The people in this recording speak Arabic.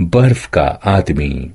बर्फ का आदमी